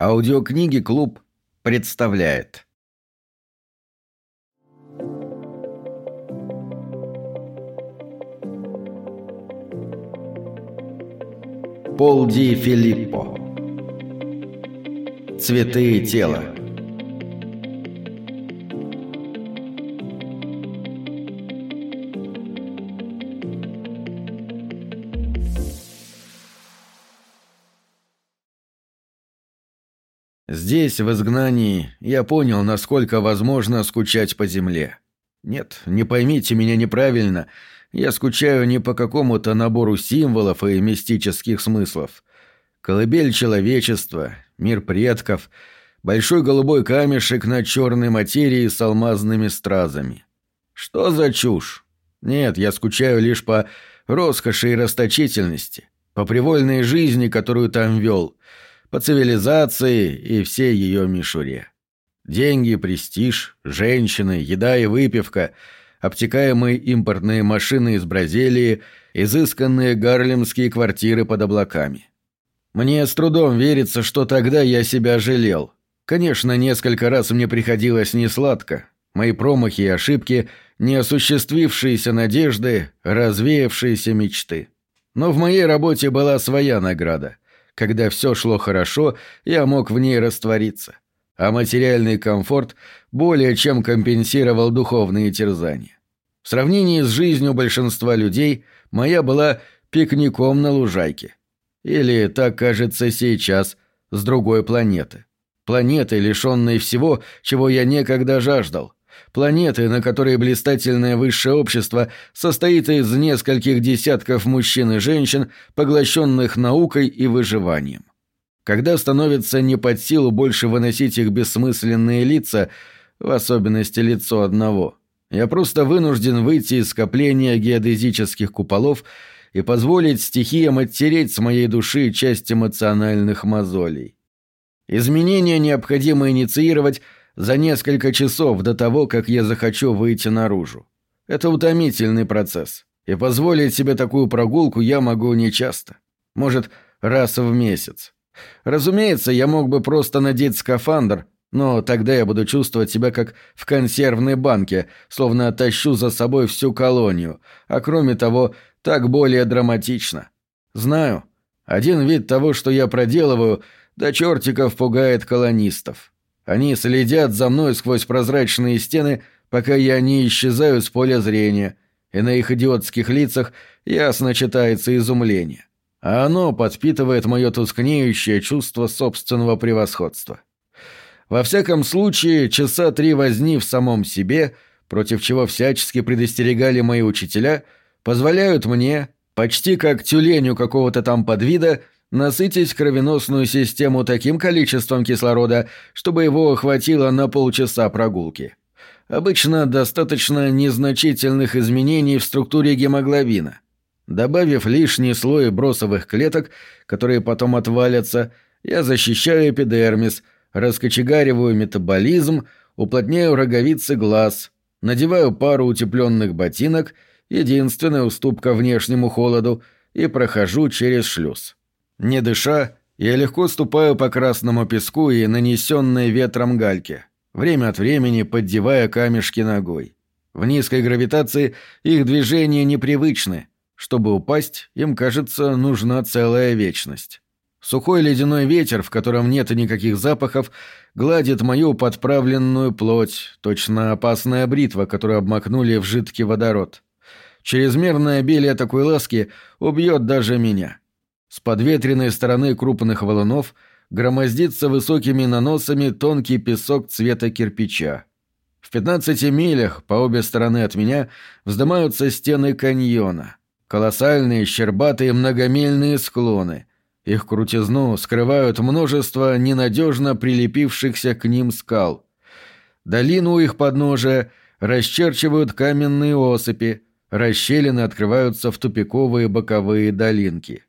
Аудиокниги «Клуб» представляет. Пол Ди Филиппо. Цветы тела. Здесь, в изгнании, я понял, насколько возможно скучать по земле. Нет, не поймите меня неправильно, я скучаю не по какому-то набору символов и мистических смыслов. Колыбель человечества, мир предков, большой голубой камешек на черной материи с алмазными стразами. Что за чушь? Нет, я скучаю лишь по роскоши и расточительности, по привольной жизни, которую там вел — по цивилизации и всей ее мишуре. Деньги, престиж, женщины, еда и выпивка, обтекаемые импортные машины из Бразилии, изысканные гарлемские квартиры под облаками. Мне с трудом верится, что тогда я себя жалел. Конечно, несколько раз мне приходилось несладко. Мои промахи и ошибки, неосуществившиеся надежды, развеявшиеся мечты. Но в моей работе была своя награда — когда все шло хорошо, я мог в ней раствориться, а материальный комфорт более чем компенсировал духовные терзания. В сравнении с жизнью большинства людей моя была пикником на лужайке. Или, так кажется сейчас, с другой планеты. Планеты, лишенной всего, чего я некогда жаждал планеты, на которой блистательное высшее общество состоит из нескольких десятков мужчин и женщин, поглощенных наукой и выживанием. Когда становится не под силу больше выносить их бессмысленные лица, в особенности лицо одного, я просто вынужден выйти из скопления геодезических куполов и позволить стихиям оттереть с моей души часть эмоциональных мозолей. Изменения необходимо инициировать – за несколько часов до того, как я захочу выйти наружу. Это утомительный процесс, и позволить себе такую прогулку я могу нечасто. Может, раз в месяц. Разумеется, я мог бы просто надеть скафандр, но тогда я буду чувствовать себя как в консервной банке, словно тащу за собой всю колонию, а кроме того, так более драматично. Знаю, один вид того, что я проделываю, до чертиков пугает колонистов. Они следят за мной сквозь прозрачные стены, пока я не исчезаю с поля зрения, и на их идиотских лицах ясно читается изумление. А оно подпитывает мое тускнеющее чувство собственного превосходства. Во всяком случае, часа три возни в самом себе, против чего всячески предостерегали мои учителя, позволяют мне, почти как тюленю какого-то там подвида, насытить кровеносную систему таким количеством кислорода, чтобы его хватило на полчаса прогулки. Обычно достаточно незначительных изменений в структуре гемоглобина. Добавив лишний слой бросовых клеток, которые потом отвалятся, я защищаю эпидермис, раскочегариваю метаболизм, уплотняю роговицы глаз, надеваю пару утепленных ботинок, единственная уступка внешнему холоду, и прохожу через шлюз. Не дыша, я легко ступаю по красному песку и нанесенной ветром гальке, время от времени поддевая камешки ногой. В низкой гравитации их движения непривычны. Чтобы упасть, им, кажется, нужна целая вечность. Сухой ледяной ветер, в котором нет никаких запахов, гладит мою подправленную плоть, точно опасная бритва, которую обмакнули в жидкий водород. Чрезмерное обилие такой ласки убьет даже меня. С подветренной стороны крупных валунов громоздится высокими наносами тонкий песок цвета кирпича. В 15 милях по обе стороны от меня вздымаются стены каньона. Колоссальные, щербатые, многомильные склоны. Их крутизну скрывают множество ненадежно прилепившихся к ним скал. Долину их подножия расчерчивают каменные осыпи, расщелины открываются в тупиковые боковые долинки.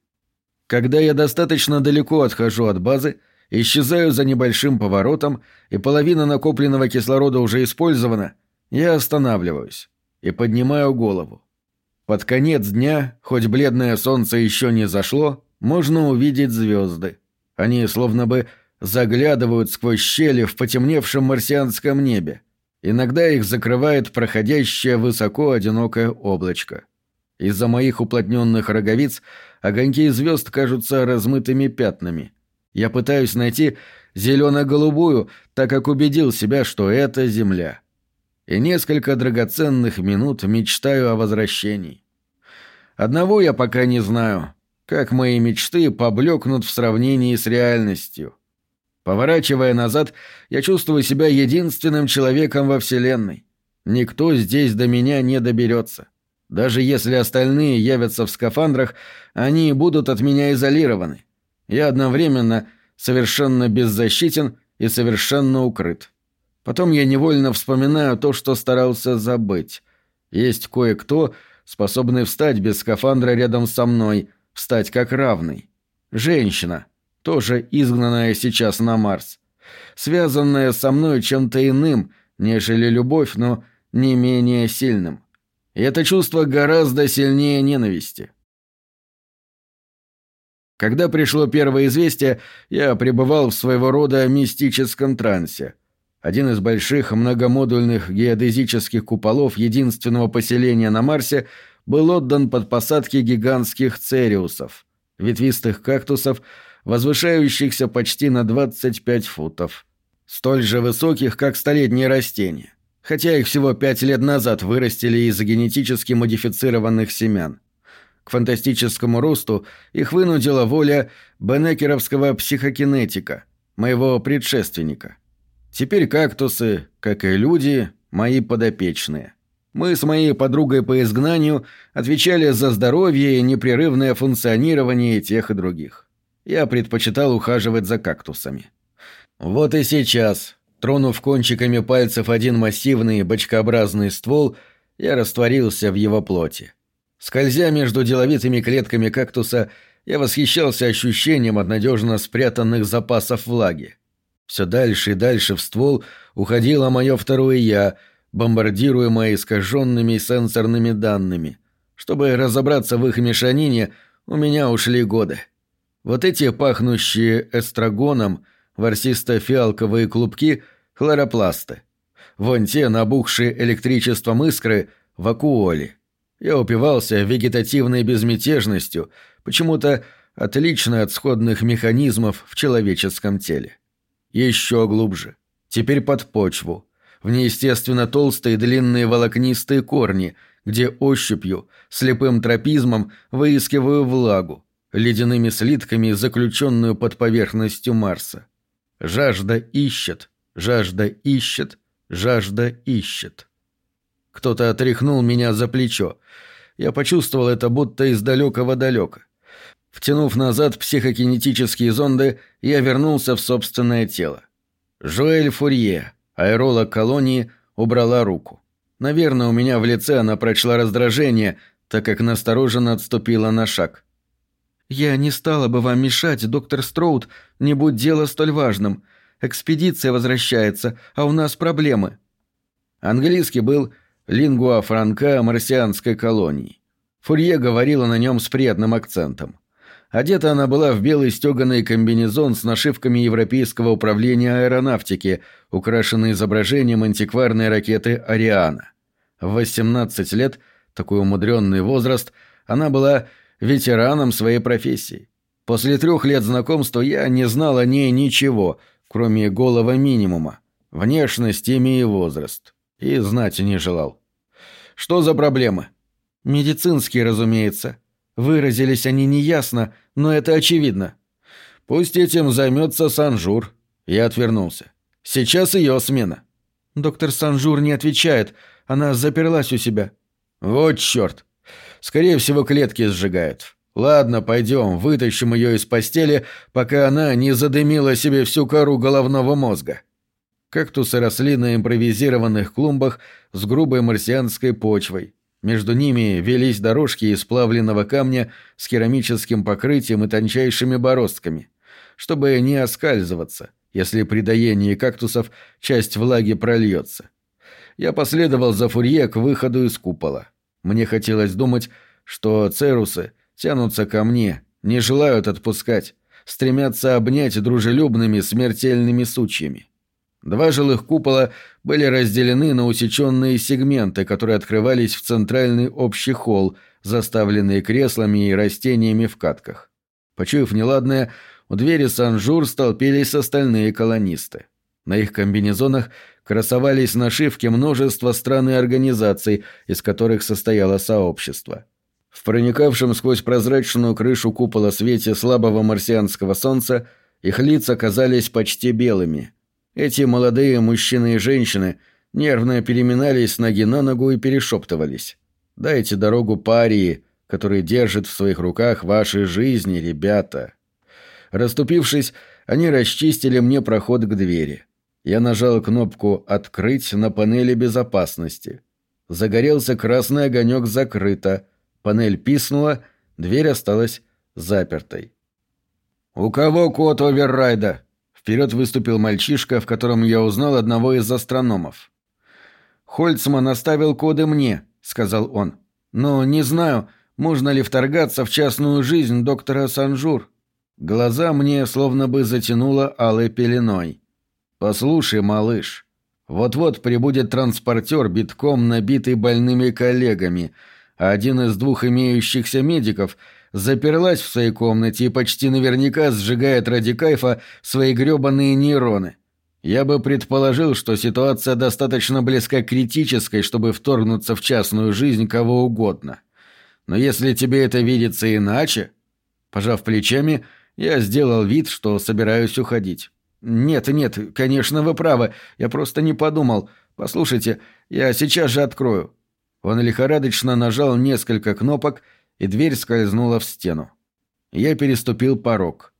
Когда я достаточно далеко отхожу от базы, исчезаю за небольшим поворотом, и половина накопленного кислорода уже использована, я останавливаюсь и поднимаю голову. Под конец дня, хоть бледное солнце еще не зашло, можно увидеть звезды. Они словно бы заглядывают сквозь щели в потемневшем марсианском небе. Иногда их закрывает проходящее высоко одинокое облачко. Из-за моих уплотненных роговиц огоньки звезд кажутся размытыми пятнами. Я пытаюсь найти зелено-голубую, так как убедил себя, что это Земля. И несколько драгоценных минут мечтаю о возвращении. Одного я пока не знаю, как мои мечты поблекнут в сравнении с реальностью. Поворачивая назад, я чувствую себя единственным человеком во Вселенной. Никто здесь до меня не доберется. Даже если остальные явятся в скафандрах, они будут от меня изолированы. Я одновременно совершенно беззащитен и совершенно укрыт. Потом я невольно вспоминаю то, что старался забыть. Есть кое-кто, способный встать без скафандра рядом со мной, встать как равный. Женщина, тоже изгнанная сейчас на Марс. Связанная со мной чем-то иным, нежели любовь, но не менее сильным. И это чувство гораздо сильнее ненависти. Когда пришло первое известие, я пребывал в своего рода мистическом трансе. Один из больших многомодульных геодезических куполов единственного поселения на Марсе был отдан под посадки гигантских цериусов, ветвистых кактусов, возвышающихся почти на 25 футов. Столь же высоких, как столетние растения, хотя их всего пять лет назад вырастили из генетически модифицированных семян. Фантастическому росту их вынудила воля бенекеровского психокинетика, моего предшественника. Теперь кактусы, как и люди, мои подопечные. Мы с моей подругой по изгнанию отвечали за здоровье и непрерывное функционирование тех и других. Я предпочитал ухаживать за кактусами. Вот и сейчас, тронув кончиками пальцев один массивный бочкообразный ствол, я растворился в его плоти. Скользя между деловитыми клетками кактуса, я восхищался ощущением от надежно спрятанных запасов влаги. Все дальше и дальше в ствол уходило мое второе «я», бомбардируемое искаженными сенсорными данными. Чтобы разобраться в их мешанине, у меня ушли годы. Вот эти пахнущие эстрагоном ворсисто-фиалковые клубки — хлоропласты. Вон те, набухшие электричеством искры — вакуоли. Я упивался вегетативной безмятежностью, почему-то отличной от сходных механизмов в человеческом теле. Еще глубже. Теперь под почву. В неестественно толстые длинные волокнистые корни, где ощупью, слепым тропизмом выискиваю влагу, ледяными слитками, заключенную под поверхностью Марса. Жажда ищет, жажда ищет, жажда ищет. Кто-то отряхнул меня за плечо. Я почувствовал это будто из далекого далека. Втянув назад психокинетические зонды, я вернулся в собственное тело. Жуэль Фурье, аэролог колонии, убрала руку. Наверное, у меня в лице она прочла раздражение, так как настороженно отступила на шаг. «Я не стала бы вам мешать, доктор Строуд, не будь дело столь важным. Экспедиция возвращается, а у нас проблемы». Английский был лингуа франка марсианской колонии. Фурье говорила на нем с приятным акцентом. Одета она была в белый стеганый комбинезон с нашивками Европейского управления аэронавтики, украшенный изображением антикварной ракеты «Ариана». В 18 лет, такой умудренный возраст, она была ветераном своей профессии. После трех лет знакомства я не знал о ней ничего, кроме голого минимума – внешность, имя и возраст. И знать не желал. Что за проблемы? Медицинские, разумеется. Выразились они неясно, но это очевидно. Пусть этим займется Санжур. Я отвернулся. Сейчас ее смена. Доктор Санжур не отвечает. Она заперлась у себя. Вот черт. Скорее всего, клетки сжигает. Ладно, пойдем, вытащим ее из постели, пока она не задымила себе всю кору головного мозга. Кактусы росли на импровизированных клумбах с грубой марсианской почвой. Между ними велись дорожки из плавленного камня с керамическим покрытием и тончайшими бороздками, чтобы не оскальзываться, если при доении кактусов часть влаги прольется. Я последовал за Фурье к выходу из купола. Мне хотелось думать, что церусы тянутся ко мне, не желают отпускать, стремятся обнять дружелюбными смертельными сучьями. Два жилых купола были разделены на усеченные сегменты, которые открывались в центральный общий холл, заставленный креслами и растениями в катках. Почуяв неладное, у двери Сан-Жур столпились остальные колонисты. На их комбинезонах красовались нашивки множества стран и организаций, из которых состояло сообщество. В проникавшем сквозь прозрачную крышу купола свете слабого марсианского солнца их лица казались почти белыми. Эти молодые мужчины и женщины нервно переминались ноги на ногу и перешептывались. «Дайте дорогу парии, который держит в своих руках ваши жизни, ребята». Раступившись, они расчистили мне проход к двери. Я нажал кнопку «Открыть» на панели безопасности. Загорелся красный огонек «Закрыто». Панель пискнула, дверь осталась запертой. «У кого код оверрайда?» Вперед выступил мальчишка, в котором я узнал одного из астрономов. «Хольцман оставил коды мне», — сказал он. «Но не знаю, можно ли вторгаться в частную жизнь доктора Санжур». Глаза мне словно бы затянуло алой пеленой. «Послушай, малыш, вот-вот прибудет транспортер, битком набитый больными коллегами, а один из двух имеющихся медиков заперлась в своей комнате и почти наверняка сжигает ради кайфа свои грёбаные нейроны. Я бы предположил, что ситуация достаточно близка к критической, чтобы вторгнуться в частную жизнь кого угодно. Но если тебе это видится иначе...» Пожав плечами, — я сделал вид, что собираюсь уходить. «Нет, нет, конечно, вы правы. Я просто не подумал. Послушайте, я сейчас же открою». Он лихорадочно нажал несколько кнопок, и дверь скользнула в стену. Я переступил порог.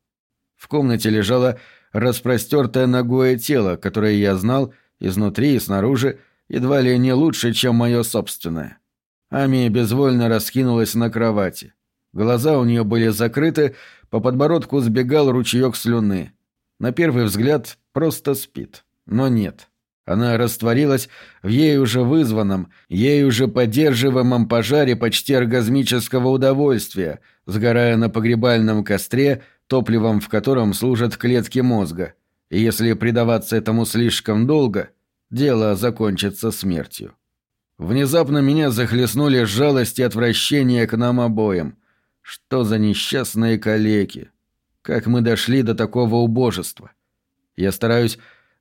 В комнате лежало распростертое ногое тело, которое я знал изнутри и снаружи едва ли не лучше, чем мое собственное. Ами безвольно раскинулась на кровати. Глаза у нее были закрыты, по подбородку сбегал ручеек слюны. На первый взгляд просто спит. Но нет. Она растворилась в ей уже вызванном, ей уже поддерживаемом пожаре почти оргазмического удовольствия, сгорая на погребальном костре, топливом в котором служат клетки мозга. И если предаваться этому слишком долго, дело закончится смертью. Внезапно меня захлестнули жалость и отвращение к нам обоим. Что за несчастные калеки? Как мы дошли до такого убожества? Я стараюсь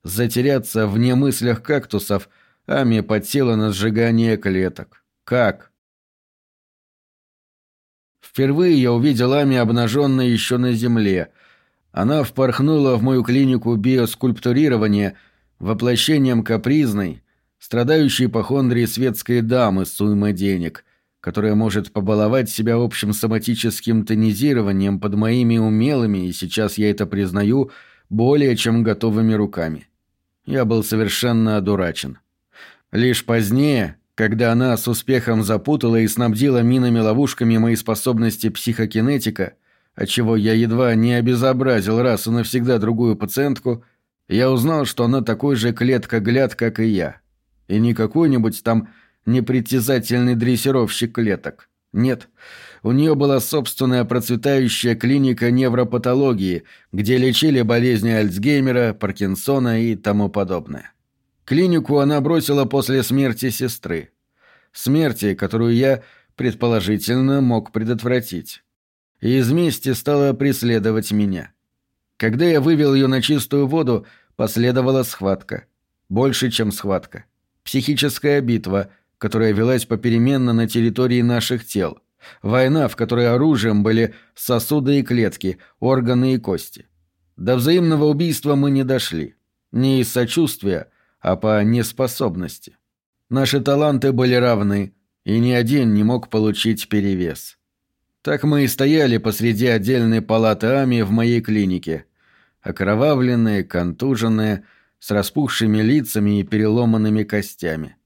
затеряться в немыслях кактусов, а мне подсела на сжигание клеток. Как? Впервые я увидел Ами обнаженной еще на земле. Она впорхнула в мою клинику биоскульптурирования воплощением капризной, страдающей ипохондрии светской дамы с уймой денег, которая может побаловать себя общим соматическим тонизированием под моими умелыми, и сейчас я это признаю, более чем готовыми руками. Я был совершенно одурачен. Лишь позднее, когда она с успехом запутала и снабдила минами-ловушками мои способности психокинетика, отчего я едва не обезобразил раз и навсегда другую пациентку, я узнал, что она такой же клетка-гляд, как и я. И не какой-нибудь там непритязательный дрессировщик клеток. Нет, у нее была собственная процветающая клиника невропатологии, где лечили болезни Альцгеймера, Паркинсона и тому подобное. Клинику она бросила после смерти сестры. Смерти, которую я, предположительно, мог предотвратить. И из мести стала преследовать меня. Когда я вывел ее на чистую воду, последовала схватка. Больше, чем схватка. Психическая битва, которая велась попеременно на территории наших тел. Война, в которой оружием были сосуды и клетки, органы и кости. До взаимного убийства мы не дошли. Не из сочувствия, а по неспособности. Наши таланты были равны, и ни один не мог получить перевес. Так мы и стояли посреди отдельной палаты Ами в моей клинике. Окровавленные, контуженные, с распухшими лицами и переломанными костями.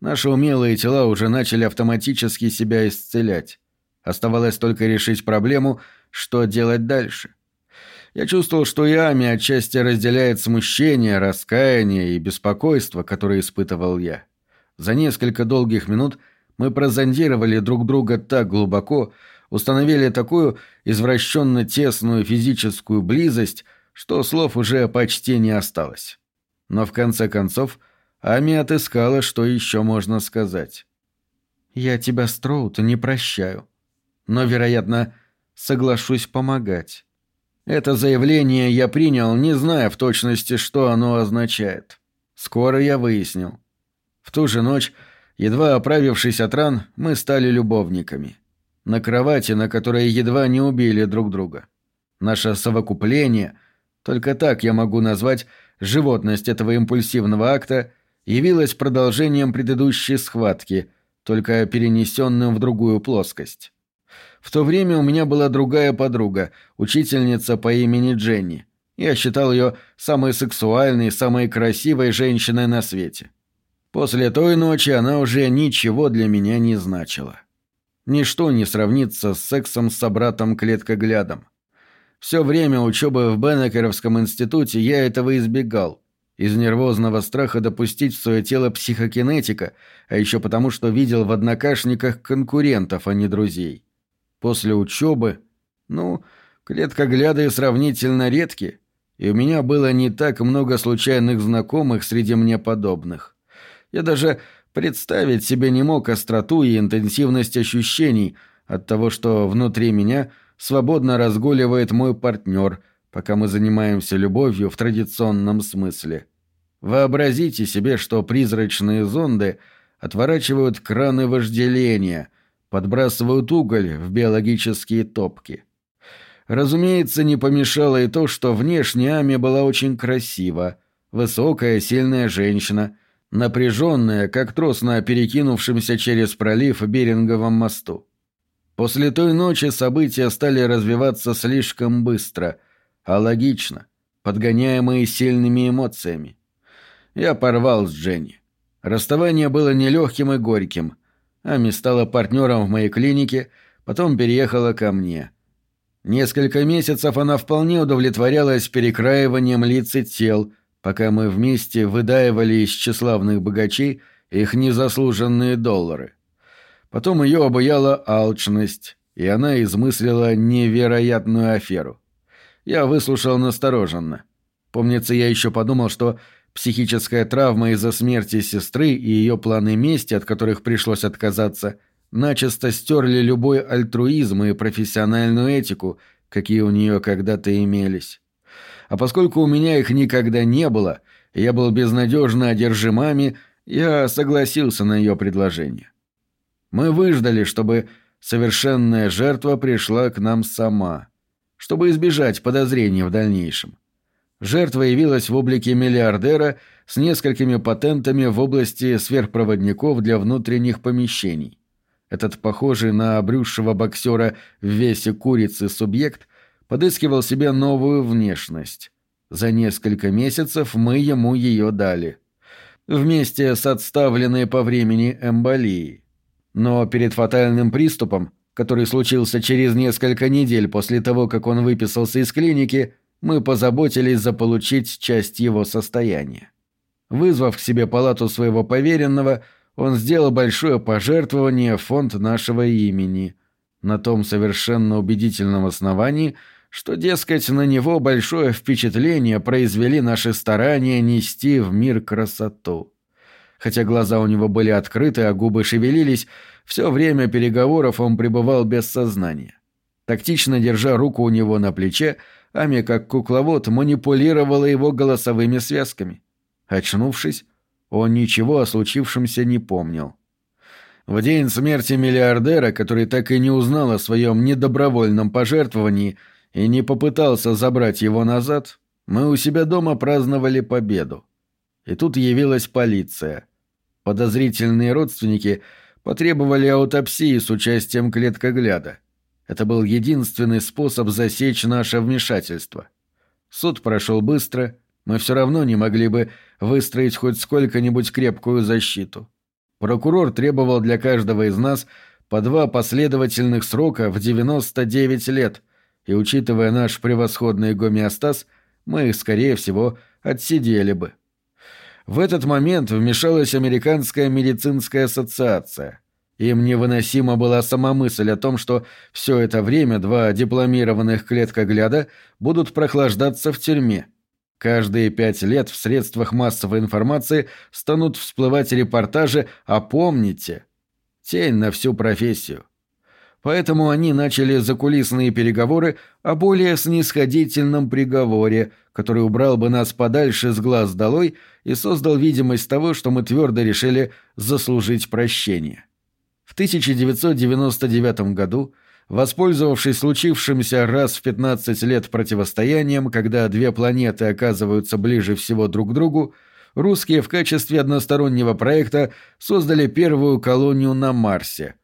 Наши умелые тела уже начали автоматически себя исцелять. Оставалось только решить проблему, что делать дальше. Я чувствовал, что и Ами отчасти разделяет смущение, раскаяние и беспокойство, которое испытывал я. За несколько долгих минут мы прозондировали друг друга так глубоко, установили такую извращенно тесную физическую близость, что слов уже почти не осталось. Но в конце концов Ами отыскала, что еще можно сказать. «Я тебя, Строут, не прощаю. Но, вероятно, соглашусь помогать». Это заявление я принял, не зная в точности, что оно означает. Скоро я выяснил. В ту же ночь, едва оправившись от ран, мы стали любовниками. На кровати, на которой едва не убили друг друга. Наше совокупление, только так я могу назвать животность этого импульсивного акта, явилось продолжением предыдущей схватки, только перенесенным в другую плоскость. В то время у меня была другая подруга, учительница по имени Дженни. Я считал ее самой сексуальной, самой красивой женщиной на свете. После той ночи она уже ничего для меня не значила. Ничто не сравнится с сексом с собратом-клеткоглядом. Все время учебы в Беннекеровском институте я этого избегал. Из нервозного страха допустить в свое тело психокинетика, а еще потому, что видел в однокашниках конкурентов, а не друзей. После учебы, ну, клеткогляды сравнительно редки, и у меня было не так много случайных знакомых среди мне подобных. Я даже представить себе не мог остроту и интенсивность ощущений от того, что внутри меня свободно разгуливает мой партнер, пока мы занимаемся любовью в традиционном смысле. Вообразите себе, что призрачные зонды отворачивают краны вожделения — подбрасывают уголь в биологические топки. Разумеется, не помешало и то, что внешне Ами была очень красива, высокая, сильная женщина, напряженная, как трос на перекинувшемся через пролив Беринговом мосту. После той ночи события стали развиваться слишком быстро, а логично, подгоняемые сильными эмоциями. Я порвал с Дженни. Расставание было нелегким и горьким, Ами стала партнером в моей клинике, потом переехала ко мне. Несколько месяцев она вполне удовлетворялась перекраиванием лиц и тел, пока мы вместе выдаивали из тщеславных богачей их незаслуженные доллары. Потом ее обуяла алчность, и она измыслила невероятную аферу. Я выслушал настороженно. Помнится, я еще подумал, что Психическая травма из-за смерти сестры и ее планы мести, от которых пришлось отказаться, начисто стерли любой альтруизм и профессиональную этику, какие у нее когда-то имелись. А поскольку у меня их никогда не было, я был безнадежно одержимами, я согласился на ее предложение. Мы выждали, чтобы совершенная жертва пришла к нам сама, чтобы избежать подозрений в дальнейшем. Жертва явилась в облике миллиардера с несколькими патентами в области сверхпроводников для внутренних помещений. Этот похожий на обрюзшего боксера в весе курицы субъект подыскивал себе новую внешность. За несколько месяцев мы ему ее дали. Вместе с отставленной по времени эмболией. Но перед фатальным приступом, который случился через несколько недель после того, как он выписался из клиники, мы позаботились заполучить часть его состояния. Вызвав к себе палату своего поверенного, он сделал большое пожертвование в фонд нашего имени, на том совершенно убедительном основании, что, дескать, на него большое впечатление произвели наши старания нести в мир красоту. Хотя глаза у него были открыты, а губы шевелились, все время переговоров он пребывал без сознания. Тактично держа руку у него на плече, Ами, как кукловод, манипулировала его голосовыми связками. Очнувшись, он ничего о случившемся не помнил. В день смерти миллиардера, который так и не узнал о своем недобровольном пожертвовании и не попытался забрать его назад, мы у себя дома праздновали победу. И тут явилась полиция. Подозрительные родственники потребовали аутопсии с участием клеткогляда. Это был единственный способ засечь наше вмешательство. Суд прошел быстро, мы все равно не могли бы выстроить хоть сколько-нибудь крепкую защиту. Прокурор требовал для каждого из нас по два последовательных срока в 99 лет, и, учитывая наш превосходный гомеостаз, мы их, скорее всего, отсидели бы. В этот момент вмешалась Американская медицинская ассоциация – Им невыносима была сама мысль о том, что все это время два дипломированных клеткогляда будут прохлаждаться в тюрьме. Каждые пять лет в средствах массовой информации станут всплывать репортажи «А помните?» Тень на всю профессию. Поэтому они начали закулисные переговоры о более снисходительном приговоре, который убрал бы нас подальше с глаз долой и создал видимость того, что мы твердо решили заслужить прощение. В 1999 году, воспользовавшись случившимся раз в 15 лет противостоянием, когда две планеты оказываются ближе всего друг к другу, русские в качестве одностороннего проекта создали первую колонию на Марсе.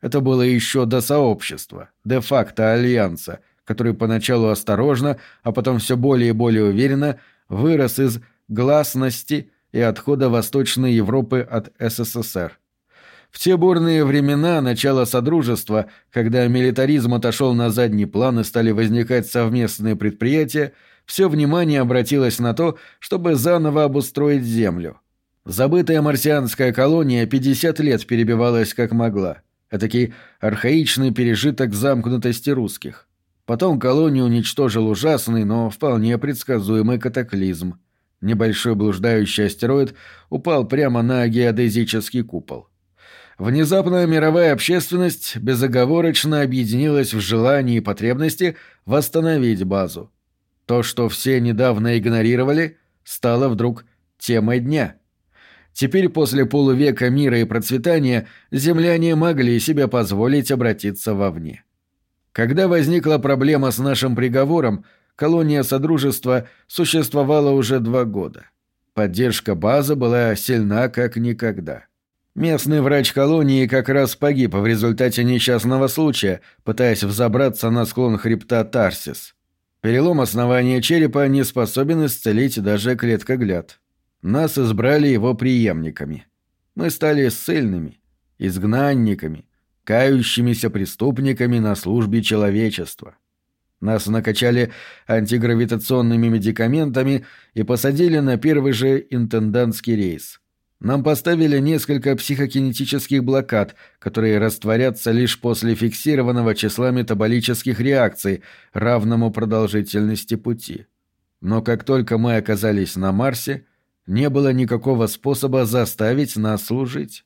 Это было еще до сообщества, де-факто альянса, который поначалу осторожно, а потом все более и более уверенно вырос из гласности и отхода Восточной Европы от СССР. В те бурные времена начала Содружества, когда милитаризм отошел на задний план и стали возникать совместные предприятия, все внимание обратилось на то, чтобы заново обустроить Землю. Забытая марсианская колония 50 лет перебивалась как могла. Этакий архаичный пережиток замкнутости русских. Потом колонию уничтожил ужасный, но вполне предсказуемый катаклизм. Небольшой блуждающий астероид упал прямо на геодезический купол. Внезапно мировая общественность безоговорочно объединилась в желании и потребности восстановить базу. То, что все недавно игнорировали, стало вдруг темой дня. Теперь после полувека мира и процветания земляне могли себе позволить обратиться вовне. Когда возникла проблема с нашим приговором, колония Содружества существовала уже два года. Поддержка базы была сильна как никогда. Местный врач колонии как раз погиб в результате несчастного случая, пытаясь взобраться на склон хребта Тарсис. Перелом основания черепа не способен исцелить даже клеткогляд. Нас избрали его преемниками. Мы стали ссыльными, изгнанниками, кающимися преступниками на службе человечества. Нас накачали антигравитационными медикаментами и посадили на первый же интендантский рейс – нам поставили несколько психокинетических блокад, которые растворятся лишь после фиксированного числа метаболических реакций, равному продолжительности пути. Но как только мы оказались на Марсе, не было никакого способа заставить нас служить.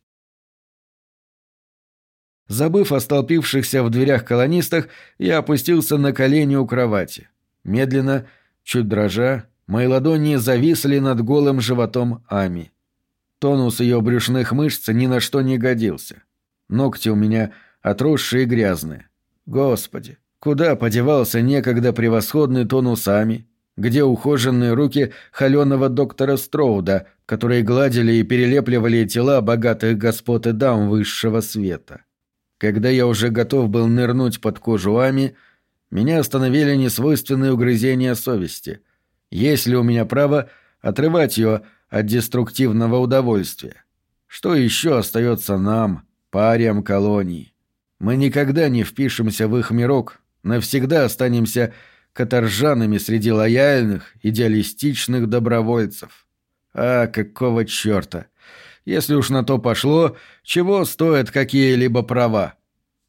Забыв о столпившихся в дверях колонистах, я опустился на колени у кровати. Медленно, чуть дрожа, мои ладони зависли над голым животом Ами. Тонус ее брюшных мышц ни на что не годился. Ногти у меня отросшие и грязные. Господи, куда подевался некогда превосходный тонус Ами? Где ухоженные руки холеного доктора Строуда, которые гладили и перелепливали тела богатых господ и дам высшего света? Когда я уже готов был нырнуть под кожу Ами, меня остановили несвойственные угрызения совести. Есть ли у меня право отрывать ее от деструктивного удовольствия. Что еще остается нам, париям колонии? Мы никогда не впишемся в их мирок, навсегда останемся каторжанами среди лояльных, идеалистичных добровольцев. А какого черта? Если уж на то пошло, чего стоят какие-либо права?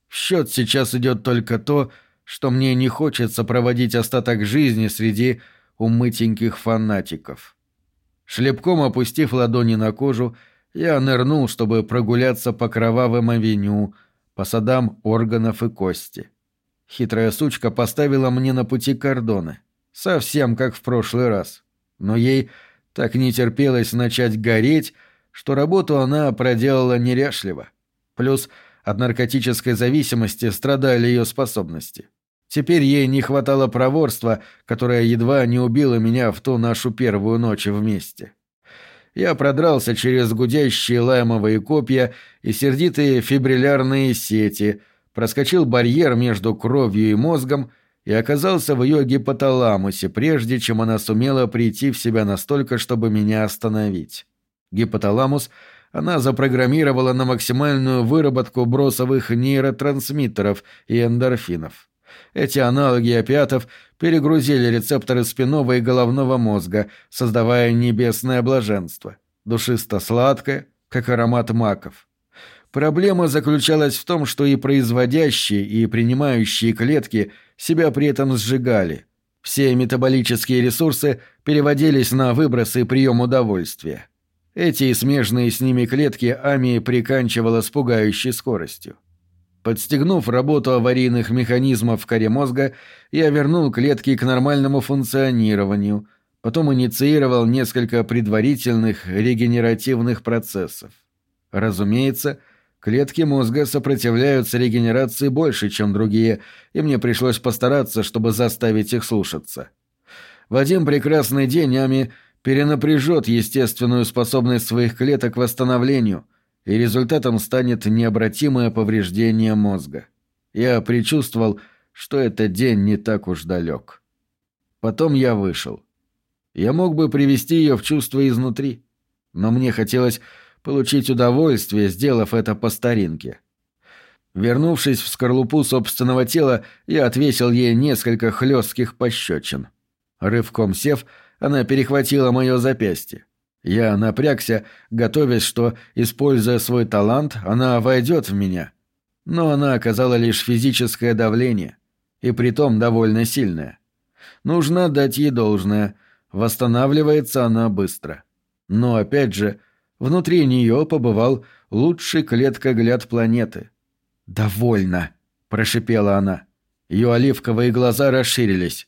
В счет сейчас идет только то, что мне не хочется проводить остаток жизни среди умытеньких фанатиков. Шлепком опустив ладони на кожу, я нырнул, чтобы прогуляться по кровавым авеню, по садам органов и кости. Хитрая сучка поставила мне на пути кордоны. Совсем как в прошлый раз. Но ей так не терпелось начать гореть, что работу она проделала неряшливо. Плюс от наркотической зависимости страдали ее способности. Теперь ей не хватало проворства, которое едва не убило меня в ту нашу первую ночь вместе. Я продрался через гудящие лаймовые копья и сердитые фибриллярные сети, проскочил барьер между кровью и мозгом и оказался в ее гипоталамусе, прежде чем она сумела прийти в себя настолько, чтобы меня остановить. Гипоталамус она запрограммировала на максимальную выработку бросовых нейротрансмиттеров и эндорфинов. Эти аналоги опиатов перегрузили рецепторы спинного и головного мозга, создавая небесное блаженство, душисто-сладкое, как аромат маков. Проблема заключалась в том, что и производящие, и принимающие клетки себя при этом сжигали. Все метаболические ресурсы переводились на выбросы и прием удовольствия. Эти смежные с ними клетки Ами приканчивала с пугающей скоростью. Подстегнув работу аварийных механизмов в коре мозга, я вернул клетки к нормальному функционированию, потом инициировал несколько предварительных регенеративных процессов. Разумеется, клетки мозга сопротивляются регенерации больше, чем другие, и мне пришлось постараться, чтобы заставить их слушаться. В один прекрасный день Ами перенапряжет естественную способность своих клеток к восстановлению, и результатом станет необратимое повреждение мозга. Я предчувствовал, что этот день не так уж далек. Потом я вышел. Я мог бы привести ее в чувство изнутри, но мне хотелось получить удовольствие, сделав это по старинке. Вернувшись в скорлупу собственного тела, я отвесил ей несколько хлестких пощечин. Рывком сев, она перехватила мое запястье. Я напрягся, готовясь, что, используя свой талант, она войдет в меня. Но она оказала лишь физическое давление, и притом довольно сильное. Нужно дать ей должное, восстанавливается она быстро. Но опять же, внутри нее побывал лучший клеткогляд планеты. «Довольно!» — прошипела она. Ее оливковые глаза расширились.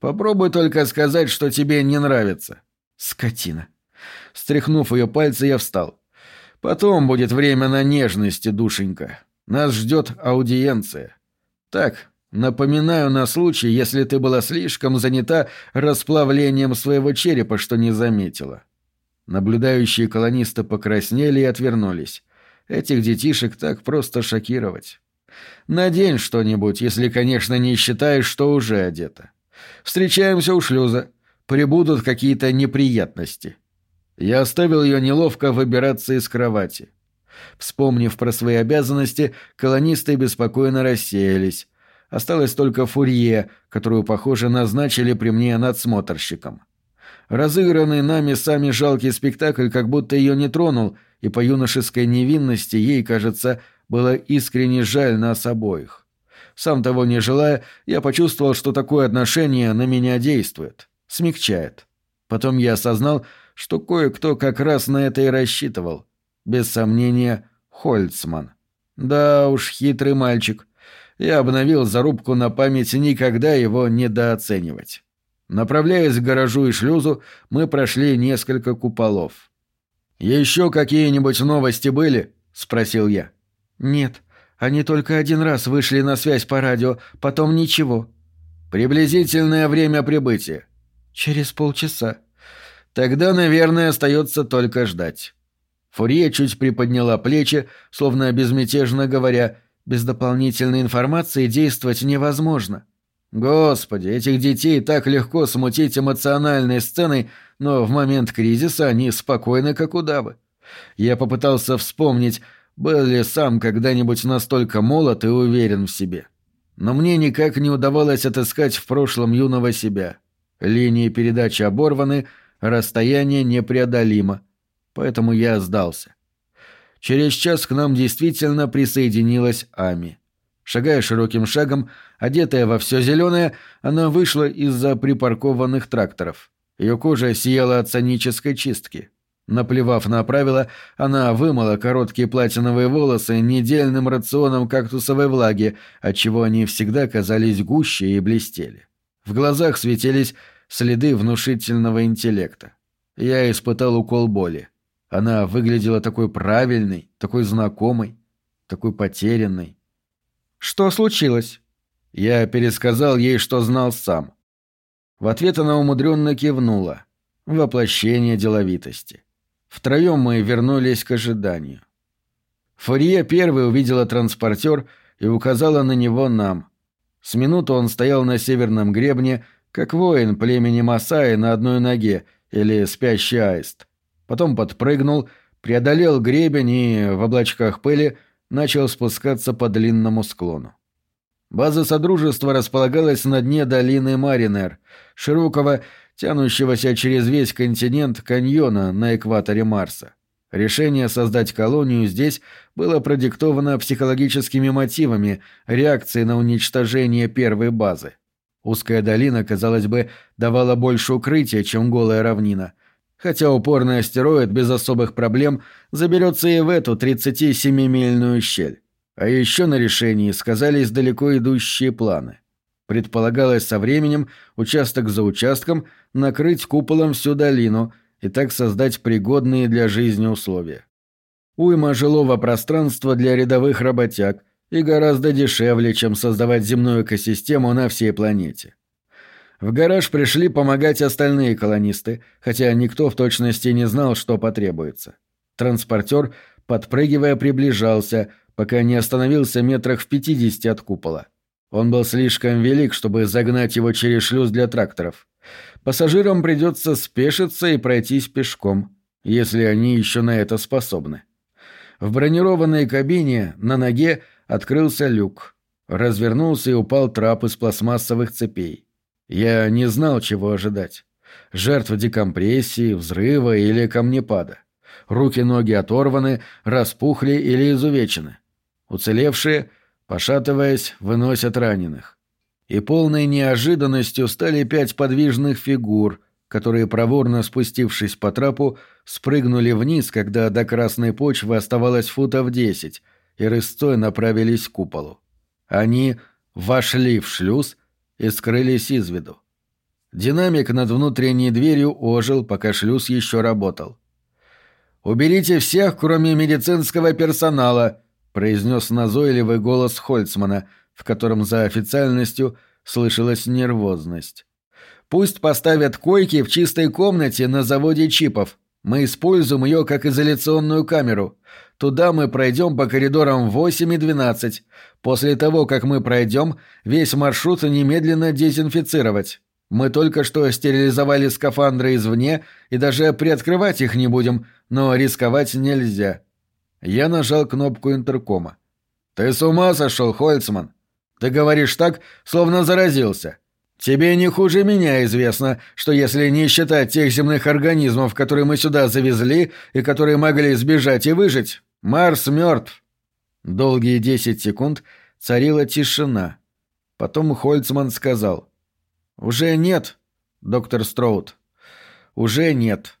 Попробуй только сказать, что тебе не нравится. Скотина. Стряхнув ее пальцы, я встал. Потом будет время на нежности, душенька. Нас ждет аудиенция. Так, напоминаю на случай, если ты была слишком занята расплавлением своего черепа, что не заметила. Наблюдающие колонисты покраснели и отвернулись. Этих детишек так просто шокировать. Надень что-нибудь, если, конечно, не считаешь, что уже одета. Встречаемся у шлюза. Прибудут какие-то неприятности. Я оставил ее неловко выбираться из кровати. Вспомнив про свои обязанности, колонисты беспокойно рассеялись. Осталось только Фурье, которую, похоже, назначили при мне надсмотрщиком. Разыгранный нами сами жалкий спектакль как будто ее не тронул, и по юношеской невинности ей, кажется, было искренне жаль нас обоих. Сам того не желая, я почувствовал, что такое отношение на меня действует, смягчает. Потом я осознал, что кое-кто как раз на это и рассчитывал. Без сомнения, Хольцман. Да уж, хитрый мальчик. Я обновил зарубку на память никогда его недооценивать. Направляясь к гаражу и шлюзу, мы прошли несколько куполов. «Еще какие-нибудь новости были?» — спросил я. «Нет. Они только один раз вышли на связь по радио, потом ничего. Приблизительное время прибытия. Через полчаса. Тогда, наверное, остается только ждать. Фурье чуть приподняла плечи, словно безмятежно говоря, без дополнительной информации действовать невозможно. Господи, этих детей так легко смутить эмоциональной сценой, но в момент кризиса они спокойны, как удавы. Я попытался вспомнить, был ли сам когда-нибудь настолько молод и уверен в себе. Но мне никак не удавалось отыскать в прошлом юного себя. Линии передачи оборваны, расстояние непреодолимо. Поэтому я сдался. Через час к нам действительно присоединилась Ами. Шагая широким шагом, одетая во все зеленое, она вышла из-за припаркованных тракторов. Ее кожа сияла от сонической чистки. Наплевав на правила, она вымыла короткие платиновые волосы недельным рационом кактусовой влаги, отчего они всегда казались гуще и блестели. В глазах светились следы внушительного интеллекта. Я испытал укол боли. Она выглядела такой правильной, такой знакомой, такой потерянной. «Что случилось?» Я пересказал ей, что знал сам. В ответ она умудренно кивнула. Воплощение деловитости. Втроем мы вернулись к ожиданию. Фурье первый увидела транспортер и указала на него нам. С минуту он стоял на северном гребне, как воин племени Масаи на одной ноге или спящий аист. Потом подпрыгнул, преодолел гребень и, в облачках пыли, начал спускаться по длинному склону. База Содружества располагалась на дне долины Маринер, широкого тянущегося через весь континент каньона на экваторе Марса. Решение создать колонию здесь было продиктовано психологическими мотивами, реакцией на уничтожение первой базы. Узкая долина, казалось бы, давала больше укрытия, чем голая равнина, хотя упорный астероид без особых проблем заберется и в эту 37-мильную щель. А еще на решении сказались далеко идущие планы. Предполагалось со временем, участок за участком, накрыть куполом всю долину и так создать пригодные для жизни условия. Уйма жилого пространства для рядовых работяг и гораздо дешевле, чем создавать земную экосистему на всей планете. В гараж пришли помогать остальные колонисты, хотя никто в точности не знал, что потребуется. Транспортер, подпрыгивая, приближался, пока не остановился метрах в пятидесяти от купола. Он был слишком велик, чтобы загнать его через шлюз для тракторов. Пассажирам придется спешиться и пройтись пешком, если они еще на это способны. В бронированной кабине на ноге открылся люк. Развернулся и упал трап из пластмассовых цепей. Я не знал, чего ожидать. Жертв декомпрессии, взрыва или камнепада. Руки-ноги оторваны, распухли или изувечены. Уцелевшие, пошатываясь, выносят раненых. И полной неожиданностью стали пять подвижных фигур, которые, проворно спустившись по трапу, спрыгнули вниз, когда до красной почвы оставалось футов десять, и рысцой направились к куполу. Они вошли в шлюз и скрылись из виду. Динамик над внутренней дверью ожил, пока шлюз еще работал. «Уберите всех, кроме медицинского персонала», — произнес назойливый голос Хольцмана, в котором за официальностью слышалась нервозность. «Пусть поставят койки в чистой комнате на заводе чипов. Мы используем ее как изоляционную камеру. Туда мы пройдем по коридорам 8 и 12. После того, как мы пройдем, весь маршрут немедленно дезинфицировать. Мы только что стерилизовали скафандры извне и даже приоткрывать их не будем, но рисковать нельзя. Я нажал кнопку интеркома. «Ты с ума сошел, Хольцман? Ты говоришь так, словно заразился. Тебе не хуже меня известно, что если не считать тех земных организмов, которые мы сюда завезли и которые могли сбежать и выжить, Марс мертв. Долгие десять секунд царила тишина. Потом Хольцман сказал. «Уже нет, доктор Строуд. Уже нет».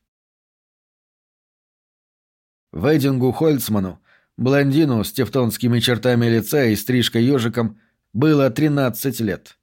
Вейдингу Хольцману, блондину с тевтонскими чертами лица и стрижкой ежиком, было 13 лет.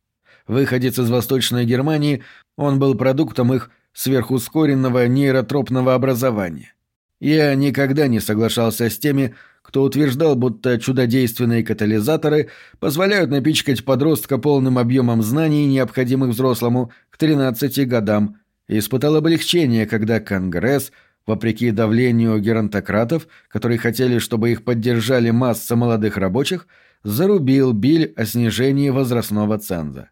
Выходец из Восточной Германии, он был продуктом их сверхускоренного нейротропного образования. Я никогда не соглашался с теми, кто утверждал, будто чудодейственные катализаторы позволяют напичкать подростка полным объемом знаний, необходимых взрослому, к 13 годам, и испытал облегчение, когда Конгресс, вопреки давлению геронтократов, которые хотели, чтобы их поддержали масса молодых рабочих, зарубил биль о снижении возрастного ценза.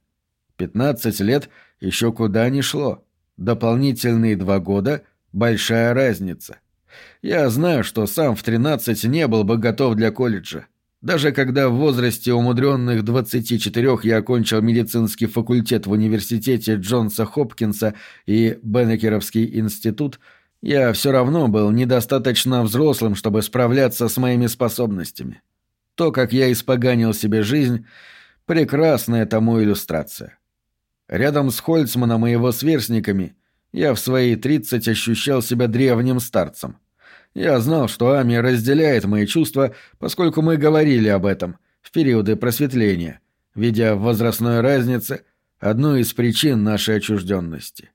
15 лет еще куда ни шло. Дополнительные два года – большая разница. Я знаю, что сам в 13 не был бы готов для колледжа. Даже когда в возрасте умудренных 24 я окончил медицинский факультет в университете Джонса Хопкинса и Беннекеровский институт, я все равно был недостаточно взрослым, чтобы справляться с моими способностями. То, как я испоганил себе жизнь, прекрасная тому иллюстрация. Рядом с Хольцманом и его сверстниками я в свои 30 ощущал себя древним старцем. Я знал, что Ами разделяет мои чувства, поскольку мы говорили об этом в периоды просветления, видя в возрастной разнице одну из причин нашей отчужденности.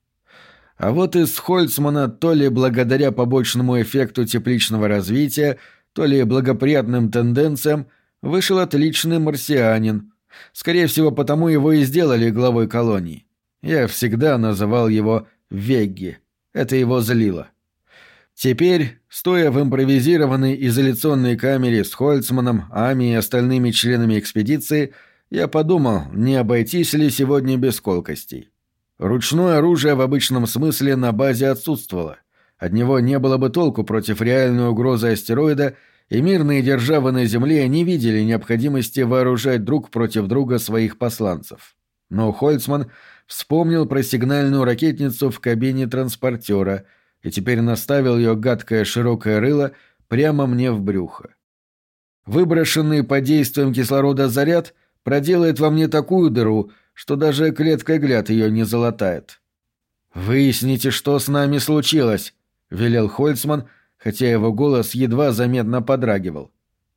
А вот из Хольцмана то ли благодаря побочному эффекту тепличного развития, то ли благоприятным тенденциям вышел отличный марсианин. Скорее всего, потому его и сделали главой колонии. Я всегда называл его Вегги. Это его злило. Теперь, стоя в импровизированной изоляционной камере с Хольцманом, Ами и остальными членами экспедиции, я подумал, не обойтись ли сегодня без колкостей. Ручное оружие в обычном смысле на базе отсутствовало. От него не было бы толку против реальной угрозы астероида, и мирные державы на Земле не видели необходимости вооружать друг против друга своих посланцев. Но Хольцман вспомнил про сигнальную ракетницу в кабине транспортера — и теперь наставил ее гадкое широкое рыло прямо мне в брюхо. Выброшенный под действием кислорода заряд проделает во мне такую дыру, что даже клеткой гляд ее не залатает. «Выясните, что с нами случилось», — велел Хольцман, хотя его голос едва заметно подрагивал.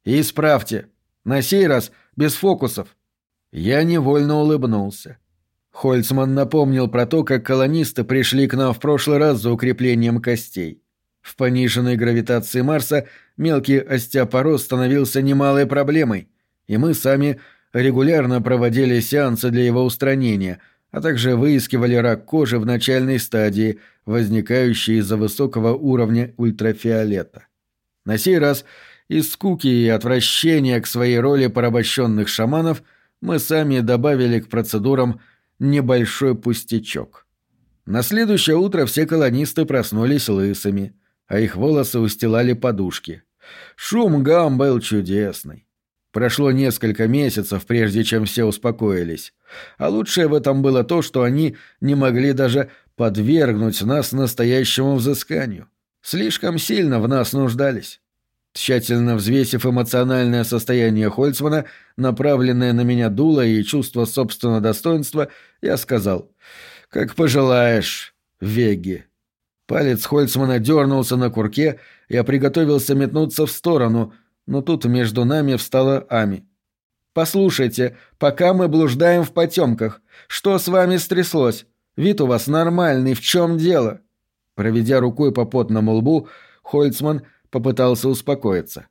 «И исправьте. На сей раз без фокусов». Я невольно улыбнулся. Хольцман напомнил про то, как колонисты пришли к нам в прошлый раз за укреплением костей. В пониженной гравитации Марса мелкий остеопороз становился немалой проблемой, и мы сами регулярно проводили сеансы для его устранения, а также выискивали рак кожи в начальной стадии, возникающий из-за высокого уровня ультрафиолета. На сей раз из скуки и отвращения к своей роли порабощенных шаманов мы сами добавили к процедурам небольшой пустячок. На следующее утро все колонисты проснулись лысыми, а их волосы устилали подушки. Шум гам был чудесный. Прошло несколько месяцев, прежде чем все успокоились. А лучшее в этом было то, что они не могли даже подвергнуть нас настоящему взысканию. Слишком сильно в нас нуждались. Тщательно взвесив эмоциональное состояние Хольцмана, направленное на меня дуло и чувство собственного достоинства, я сказал «Как пожелаешь, Веги». Палец Хольцмана дернулся на курке, я приготовился метнуться в сторону, но тут между нами встала Ами. «Послушайте, пока мы блуждаем в потемках, что с вами стряслось? Вид у вас нормальный, в чем дело?» Проведя рукой по потному лбу, Хольцман попытался успокоиться.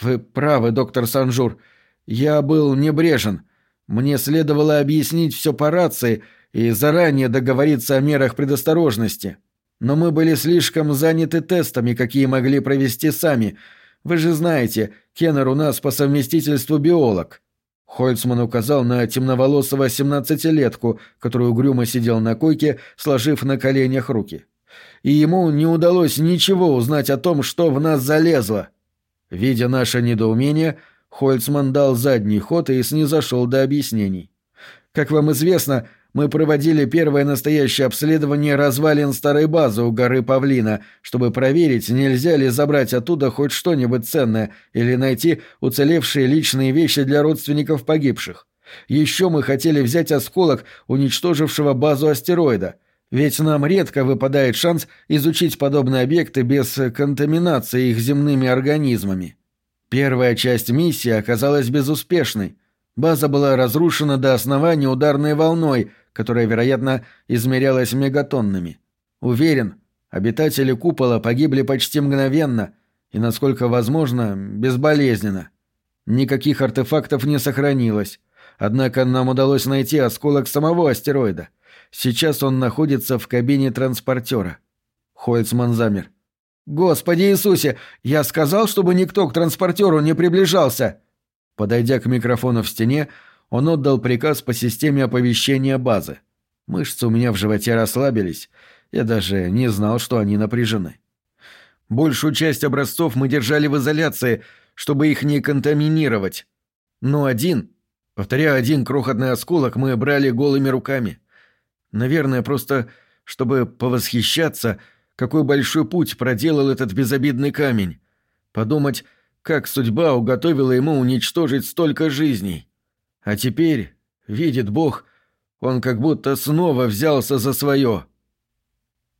«Вы правы, доктор Санжур. Я был небрежен. Мне следовало объяснить все по рации и заранее договориться о мерах предосторожности. Но мы были слишком заняты тестами, какие могли провести сами. Вы же знаете, Кеннер у нас по совместительству биолог». Хольцман указал на темноволосого семнадцатилетку, который угрюмо сидел на койке, сложив на коленях руки и ему не удалось ничего узнать о том, что в нас залезло. Видя наше недоумение, Хольцман дал задний ход и снизошел до объяснений. Как вам известно, мы проводили первое настоящее обследование развалин старой базы у горы Павлина, чтобы проверить, нельзя ли забрать оттуда хоть что-нибудь ценное или найти уцелевшие личные вещи для родственников погибших. Еще мы хотели взять осколок, уничтожившего базу астероида — ведь нам редко выпадает шанс изучить подобные объекты без контаминации их земными организмами. Первая часть миссии оказалась безуспешной. База была разрушена до основания ударной волной, которая, вероятно, измерялась мегатоннами. Уверен, обитатели купола погибли почти мгновенно и, насколько возможно, безболезненно. Никаких артефактов не сохранилось, однако нам удалось найти осколок самого астероида — Сейчас он находится в кабине транспортера. Хольцман замер. «Господи Иисусе! Я сказал, чтобы никто к транспортеру не приближался!» Подойдя к микрофону в стене, он отдал приказ по системе оповещения базы. Мышцы у меня в животе расслабились. Я даже не знал, что они напряжены. Большую часть образцов мы держали в изоляции, чтобы их не контаминировать. Но один, повторяю, один крохотный осколок мы брали голыми руками. Наверное, просто чтобы повосхищаться, какой большой путь проделал этот безобидный камень. Подумать, как судьба уготовила ему уничтожить столько жизней. А теперь, видит Бог, он как будто снова взялся за свое.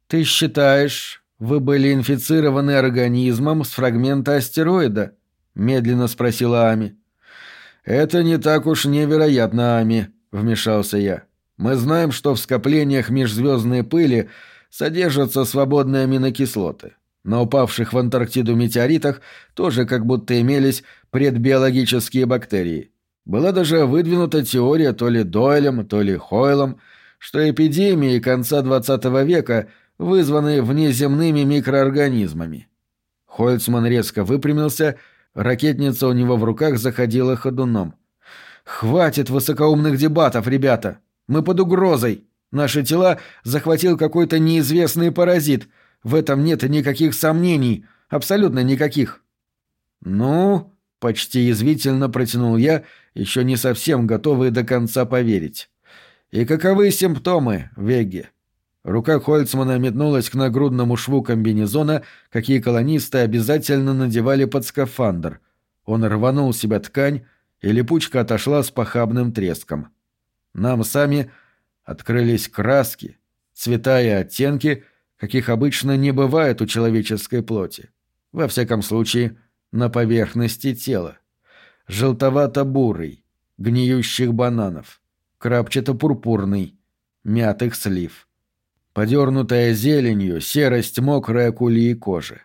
«Ты считаешь, вы были инфицированы организмом с фрагмента астероида?» — медленно спросила Ами. «Это не так уж невероятно, Ами», — вмешался я. Мы знаем, что в скоплениях межзвездной пыли содержатся свободные аминокислоты. На упавших в Антарктиду метеоритах тоже как будто имелись предбиологические бактерии. Была даже выдвинута теория то ли Дойлем, то ли Хойлом, что эпидемии конца XX века вызваны внеземными микроорганизмами. Хольцман резко выпрямился, ракетница у него в руках заходила ходуном. «Хватит высокоумных дебатов, ребята!» Мы под угрозой. Наши тела захватил какой-то неизвестный паразит. В этом нет никаких сомнений. Абсолютно никаких. Ну, почти язвительно протянул я, еще не совсем готовый до конца поверить. И каковы симптомы, Веги? Рука Хольцмана метнулась к нагрудному шву комбинезона, какие колонисты обязательно надевали под скафандр. Он рванул себя ткань, и липучка отошла с похабным треском. Нам сами открылись краски, цвета и оттенки, каких обычно не бывает у человеческой плоти. Во всяком случае, на поверхности тела. Желтовато-бурый, гниющих бананов, крапчато-пурпурный, мятых слив. Подернутая зеленью, серость мокрой акулии кожи.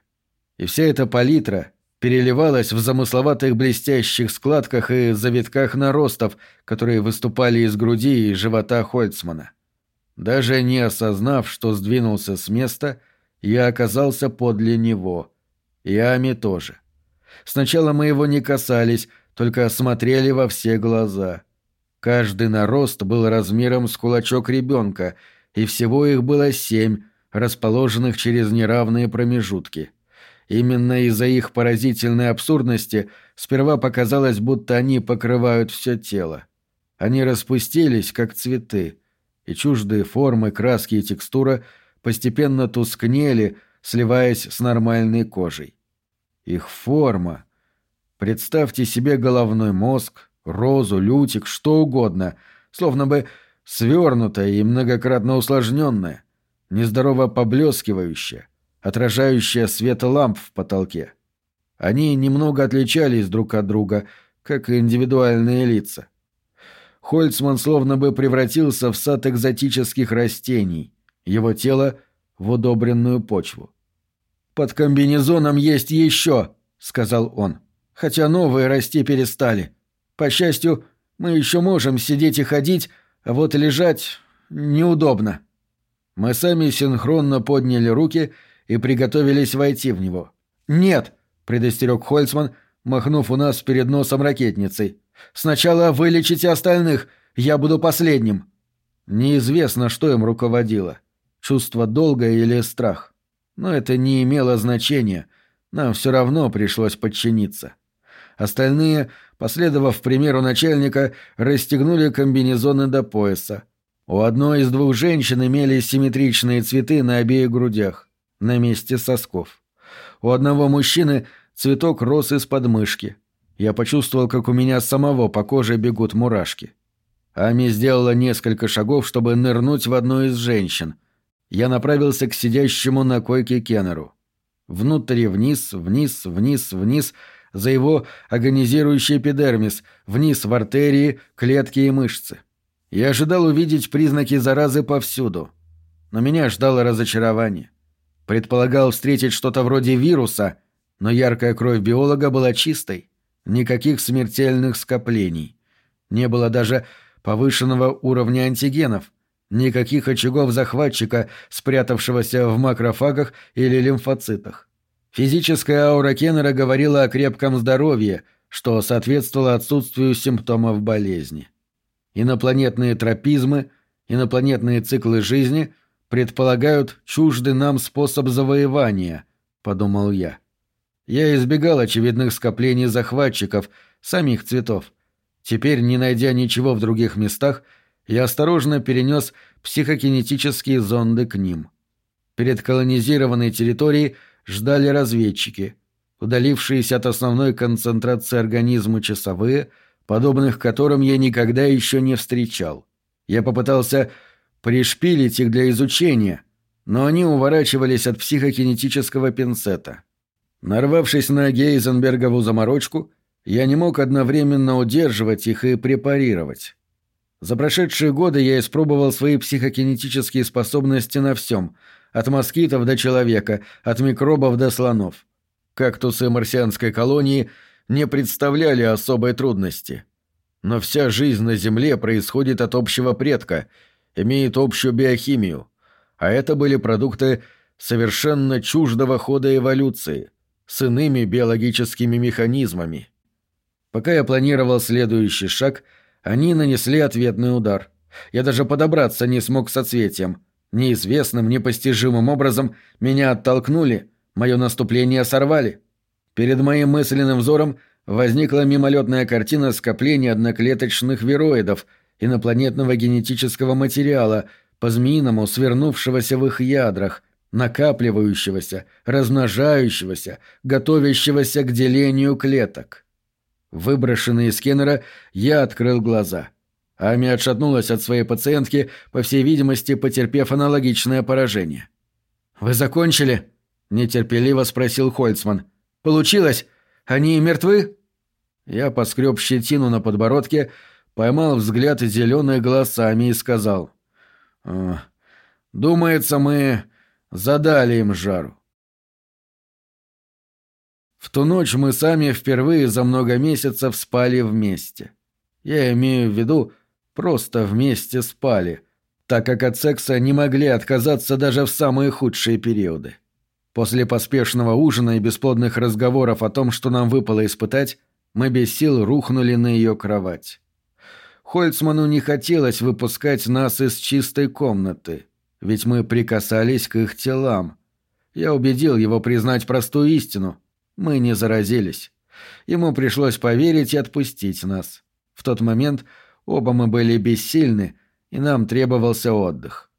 И вся эта палитра переливалась в замысловатых блестящих складках и завитках наростов, которые выступали из груди и живота Хольцмана. Даже не осознав, что сдвинулся с места, я оказался подле него. И Ами тоже. Сначала мы его не касались, только смотрели во все глаза. Каждый нарост был размером с кулачок ребенка, и всего их было семь, расположенных через неравные промежутки. Именно из-за их поразительной абсурдности сперва показалось, будто они покрывают все тело. Они распустились, как цветы, и чуждые формы, краски и текстура постепенно тускнели, сливаясь с нормальной кожей. Их форма. Представьте себе головной мозг, розу, лютик, что угодно, словно бы свернутое и многократно усложненное, нездорово поблескивающее, отражающее свет ламп в потолке. Они немного отличались друг от друга, как индивидуальные лица. Хольцман словно бы превратился в сад экзотических растений, его тело — в удобренную почву. «Под комбинезоном есть еще», — сказал он, — «хотя новые расти перестали. По счастью, мы еще можем сидеть и ходить, а вот лежать неудобно». Мы сами синхронно подняли руки и приготовились войти в него. «Нет», — предостерег Хольцман, махнув у нас перед носом ракетницей. «Сначала вылечите остальных, я буду последним». Неизвестно, что им руководило. Чувство долга или страх. Но это не имело значения. Нам все равно пришлось подчиниться. Остальные, последовав примеру начальника, расстегнули комбинезоны до пояса. У одной из двух женщин имели симметричные цветы на обеих грудях, на месте сосков. У одного мужчины цветок рос из подмышки. Я почувствовал, как у меня самого по коже бегут мурашки. Ами сделала несколько шагов, чтобы нырнуть в одну из женщин. Я направился к сидящему на койке Кеннеру. Внутрь вниз, вниз, вниз, вниз, за его агонизирующий эпидермис, вниз в артерии, клетки и мышцы. Я ожидал увидеть признаки заразы повсюду. Но меня ждало разочарование. Предполагал встретить что-то вроде вируса, но яркая кровь биолога была чистой. Никаких смертельных скоплений. Не было даже повышенного уровня антигенов. Никаких очагов захватчика, спрятавшегося в макрофагах или лимфоцитах. Физическая аура Кеннера говорила о крепком здоровье, что соответствовало отсутствию симптомов болезни. Инопланетные тропизмы, инопланетные циклы жизни предполагают чуждый нам способ завоевания, подумал я. Я избегал очевидных скоплений захватчиков, самих цветов. Теперь, не найдя ничего в других местах, я осторожно перенес психокинетические зонды к ним. Перед колонизированной территорией ждали разведчики, удалившиеся от основной концентрации организма часовые, подобных которым я никогда еще не встречал. Я попытался пришпилить их для изучения, но они уворачивались от психокинетического пинцета. Нарвавшись на Гейзенбергову заморочку, я не мог одновременно удерживать их и препарировать. За прошедшие годы я испробовал свои психокинетические способности на всем, от москитов до человека, от микробов до слонов. Кактусы марсианской колонии не представляли особой трудности. Но вся жизнь на Земле происходит от общего предка, имеет общую биохимию, а это были продукты совершенно чуждого хода эволюции – с иными биологическими механизмами. Пока я планировал следующий шаг, они нанесли ответный удар. Я даже подобраться не смог с соцветием. Неизвестным, непостижимым образом меня оттолкнули, мое наступление сорвали. Перед моим мысленным взором возникла мимолетная картина скопления одноклеточных вироидов, инопланетного генетического материала, по-змеиному свернувшегося в их ядрах, накапливающегося, размножающегося, готовящегося к делению клеток. Выброшенный из Кеннера, я открыл глаза. Ами отшатнулась от своей пациентки, по всей видимости, потерпев аналогичное поражение. «Вы закончили?» — нетерпеливо спросил Хольцман. «Получилось? Они мертвы?» Я поскреб щетину на подбородке, поймал взгляд зеленых глазами и сказал. «Думается, мы задали им жару». В ту ночь мы сами впервые за много месяцев спали вместе. Я имею в виду, просто вместе спали, так как от секса не могли отказаться даже в самые худшие периоды. После поспешного ужина и бесплодных разговоров о том, что нам выпало испытать, мы без сил рухнули на ее кровать. Хольцману не хотелось выпускать нас из чистой комнаты, ведь мы прикасались к их телам. Я убедил его признать простую истину. Мы не заразились. Ему пришлось поверить и отпустить нас. В тот момент оба мы были бессильны, и нам требовался отдых.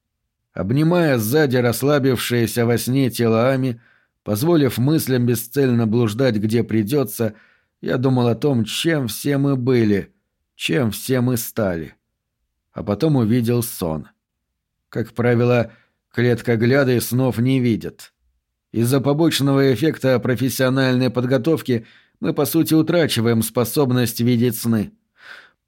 Обнимая сзади расслабившиеся во сне телами, позволив мыслям бесцельно блуждать, где придется, я думал о том, чем все мы были, чем все мы стали. А потом увидел сон. Как правило, клетка гляды снов не видит. Из-за побочного эффекта профессиональной подготовки мы, по сути, утрачиваем способность видеть сны.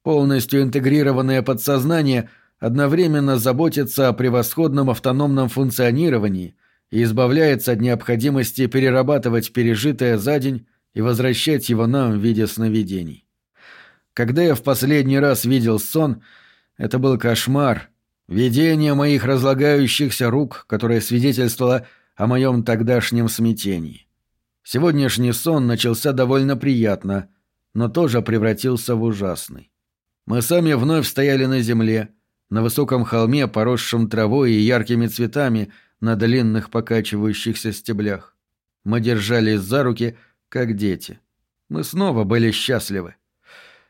Полностью интегрированное подсознание одновременно заботится о превосходном автономном функционировании и избавляется от необходимости перерабатывать пережитое за день и возвращать его нам в виде сновидений. Когда я в последний раз видел сон, это был кошмар, видение моих разлагающихся рук, которое свидетельствовало о моем тогдашнем смятении. Сегодняшний сон начался довольно приятно, но тоже превратился в ужасный. Мы сами вновь стояли на земле, на высоком холме, поросшем травой и яркими цветами на длинных покачивающихся стеблях. Мы держались за руки, как дети. Мы снова были счастливы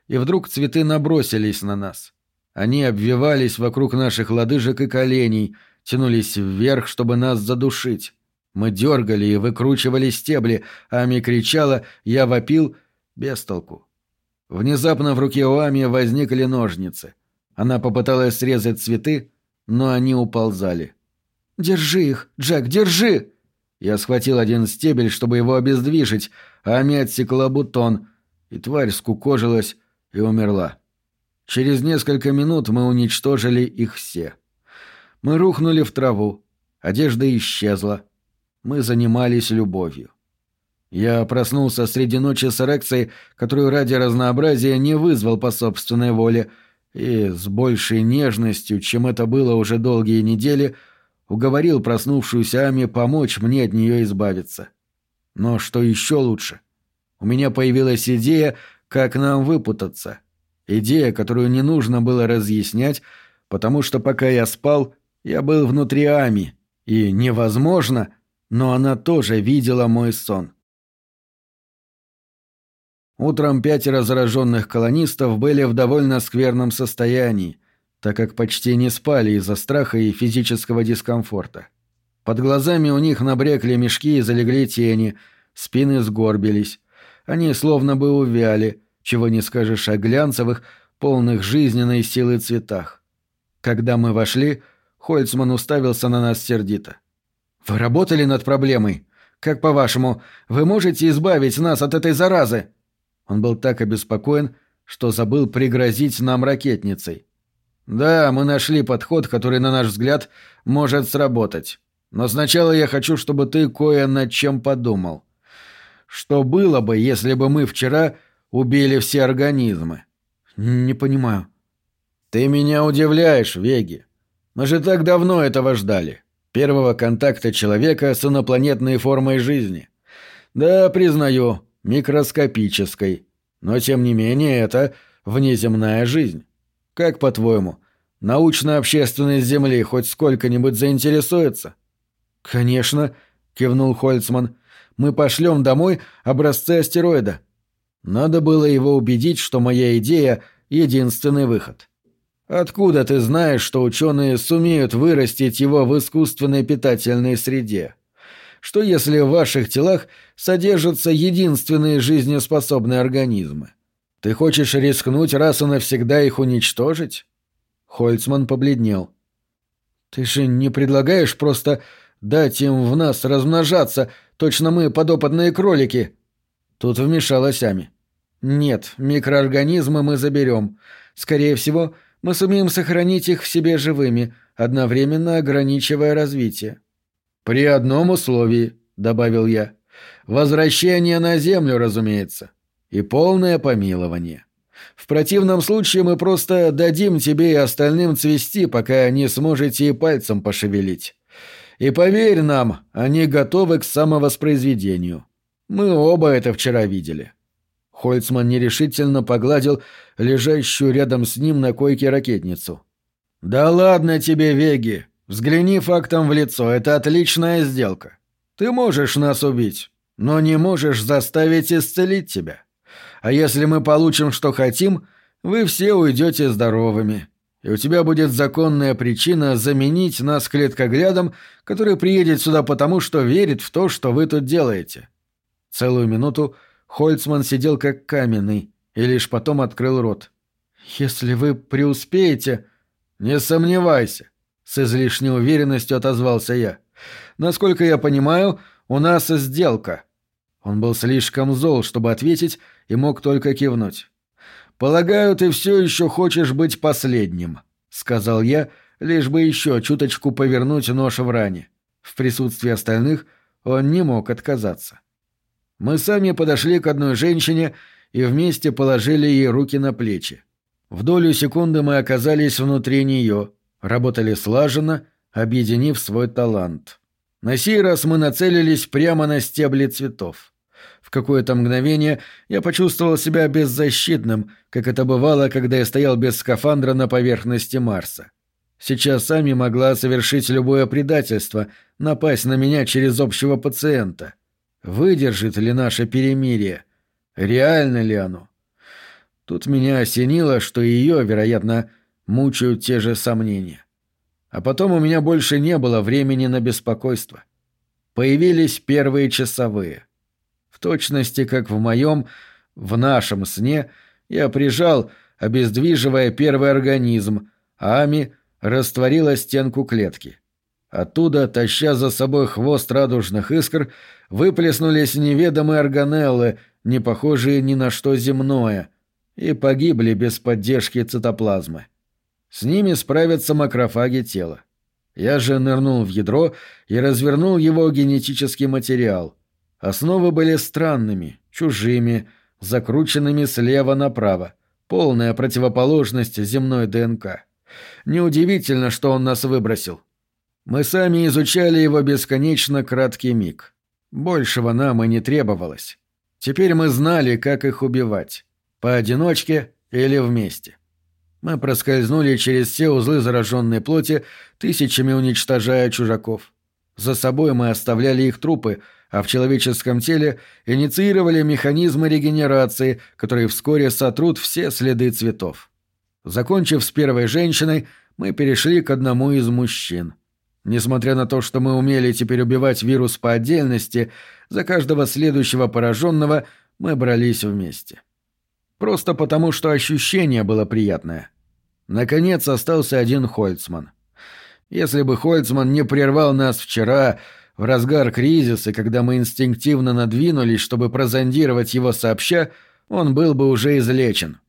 и вдруг цветы набросились на нас. Они обвивались вокруг наших лодыжек и коленей, тянулись вверх, чтобы нас задушить. Мы дергали и выкручивали стебли, а Ами кричала, я вопил, без толку. Внезапно в руке у Ами возникли ножницы. Она попыталась срезать цветы, но они уползали. «Держи их, Джек, держи!» Я схватил один стебель, чтобы его обездвижить, а Ами отсекла бутон, и тварь скукожилась, и умерла. Через несколько минут мы уничтожили их все. Мы рухнули в траву, одежда исчезла. Мы занимались любовью. Я проснулся среди ночи с эрекцией, которую ради разнообразия не вызвал по собственной воле, и с большей нежностью, чем это было уже долгие недели, уговорил проснувшуюся Ами помочь мне от нее избавиться. Но что еще лучше? У меня появилась идея, как нам выпутаться. Идея, которую не нужно было разъяснять, потому что пока я спал, я был внутри Ами, и невозможно, но она тоже видела мой сон. Утром пятеро зараженных колонистов были в довольно скверном состоянии, так как почти не спали из-за страха и физического дискомфорта. Под глазами у них набрекли мешки и залегли тени, спины сгорбились, они словно бы увяли, чего не скажешь о глянцевых, полных жизненной силы цветах. Когда мы вошли, Хольцман уставился на нас сердито. «Вы работали над проблемой? Как по-вашему, вы можете избавить нас от этой заразы?» Он был так обеспокоен, что забыл пригрозить нам ракетницей. «Да, мы нашли подход, который, на наш взгляд, может сработать. Но сначала я хочу, чтобы ты кое над чем подумал. Что было бы, если бы мы вчера убили все организмы? Не понимаю. Ты меня удивляешь, Веги. Мы же так давно этого ждали. Первого контакта человека с инопланетной формой жизни. Да, признаю, микроскопической. Но тем не менее это внеземная жизнь. Как по-твоему, научная общественность Земли хоть сколько-нибудь заинтересуется? Конечно, кивнул Хольцман мы пошлем домой образцы астероида. Надо было его убедить, что моя идея — единственный выход. Откуда ты знаешь, что ученые сумеют вырастить его в искусственной питательной среде? Что если в ваших телах содержатся единственные жизнеспособные организмы? Ты хочешь рискнуть раз и навсегда их уничтожить? Хольцман побледнел. Ты же не предлагаешь просто дать им в нас размножаться, точно мы подопытные кролики? Тут вмешалась Ами. Нет, микроорганизмы мы заберем. Скорее всего, мы сумеем сохранить их в себе живыми, одновременно ограничивая развитие. При одном условии, добавил я. Возвращение на Землю, разумеется. И полное помилование. В противном случае мы просто дадим тебе и остальным цвести, пока не сможете и пальцем пошевелить. И поверь нам, они готовы к самовоспроизведению. Мы оба это вчера видели. Хольцман нерешительно погладил лежащую рядом с ним на койке ракетницу. «Да ладно тебе, Веги! Взгляни фактом в лицо, это отличная сделка. Ты можешь нас убить, но не можешь заставить исцелить тебя. А если мы получим, что хотим, вы все уйдете здоровыми, и у тебя будет законная причина заменить нас клеткоглядом, который приедет сюда потому, что верит в то, что вы тут делаете». Целую минуту Хольцман сидел как каменный и лишь потом открыл рот. «Если вы преуспеете...» «Не сомневайся», — с излишней уверенностью отозвался я. «Насколько я понимаю, у нас сделка». Он был слишком зол, чтобы ответить, и мог только кивнуть. «Полагаю, ты все еще хочешь быть последним», — сказал я, лишь бы еще чуточку повернуть нож в ране. В присутствии остальных он не мог отказаться. Мы сами подошли к одной женщине и вместе положили ей руки на плечи. В долю секунды мы оказались внутри нее, работали слаженно, объединив свой талант. На сей раз мы нацелились прямо на стебли цветов. В какое-то мгновение я почувствовал себя беззащитным, как это бывало, когда я стоял без скафандра на поверхности Марса. Сейчас сами могла совершить любое предательство, напасть на меня через общего пациента. Выдержит ли наше перемирие? Реально ли оно? Тут меня осенило, что ее, вероятно, мучают те же сомнения. А потом у меня больше не было времени на беспокойство. Появились первые часовые. В точности, как в моем, в нашем сне, я прижал, обездвиживая первый организм, а Ами растворила стенку клетки. Оттуда, таща за собой хвост радужных искр, выплеснулись неведомые органеллы, не похожие ни на что земное, и погибли без поддержки цитоплазмы. С ними справятся макрофаги тела. Я же нырнул в ядро и развернул его генетический материал. Основы были странными, чужими, закрученными слева направо, полная противоположность земной ДНК. Неудивительно, что он нас выбросил. Мы сами изучали его бесконечно краткий миг. Большего нам и не требовалось. Теперь мы знали, как их убивать. Поодиночке или вместе. Мы проскользнули через все узлы зараженной плоти, тысячами уничтожая чужаков. За собой мы оставляли их трупы, а в человеческом теле инициировали механизмы регенерации, которые вскоре сотрут все следы цветов. Закончив с первой женщиной, мы перешли к одному из мужчин — Несмотря на то, что мы умели теперь убивать вирус по отдельности, за каждого следующего пораженного мы брались вместе. Просто потому, что ощущение было приятное. Наконец остался один Хольцман. Если бы Хольцман не прервал нас вчера, в разгар кризиса, когда мы инстинктивно надвинулись, чтобы прозондировать его сообща, он был бы уже излечен.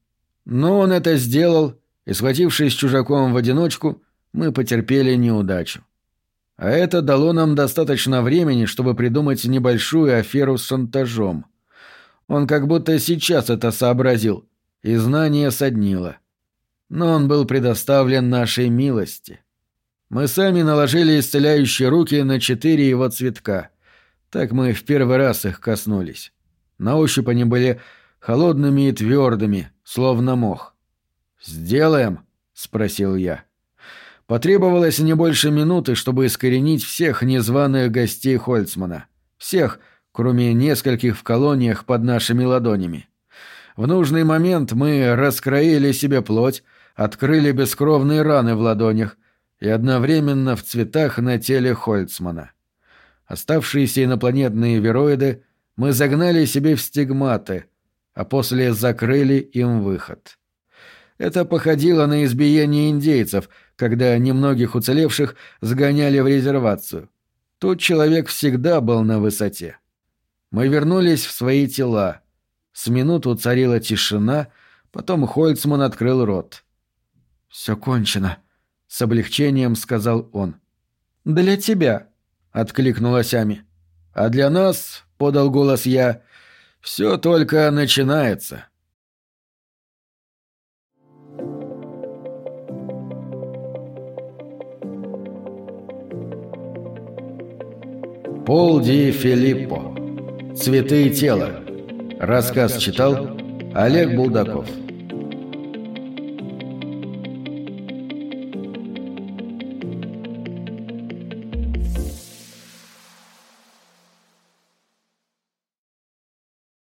Но он это сделал, и, схватившись чужаком в одиночку, мы потерпели неудачу. А это дало нам достаточно времени, чтобы придумать небольшую аферу с шантажом. Он как будто сейчас это сообразил, и знание соднило. Но он был предоставлен нашей милости. Мы сами наложили исцеляющие руки на четыре его цветка. Так мы в первый раз их коснулись. На ощупь они были холодными и твердыми, словно мох. «Сделаем?» — спросил я. Потребовалось не больше минуты, чтобы искоренить всех незваных гостей Хольцмана. Всех, кроме нескольких в колониях под нашими ладонями. В нужный момент мы раскроили себе плоть, открыли бескровные раны в ладонях и одновременно в цветах на теле Хольцмана. Оставшиеся инопланетные вероиды мы загнали себе в стигматы, а после закрыли им выход. Это походило на избиение индейцев, когда немногих уцелевших сгоняли в резервацию. Тут человек всегда был на высоте. Мы вернулись в свои тела. С минуту царила тишина, потом Хольцман открыл рот. «Все кончено», — с облегчением сказал он. «Для тебя», — откликнулась Ами. «А для нас», — подал голос я, — «все только начинается». Пол Ди Филиппо. «Цветы и тело». Рассказ читал Олег Булдаков.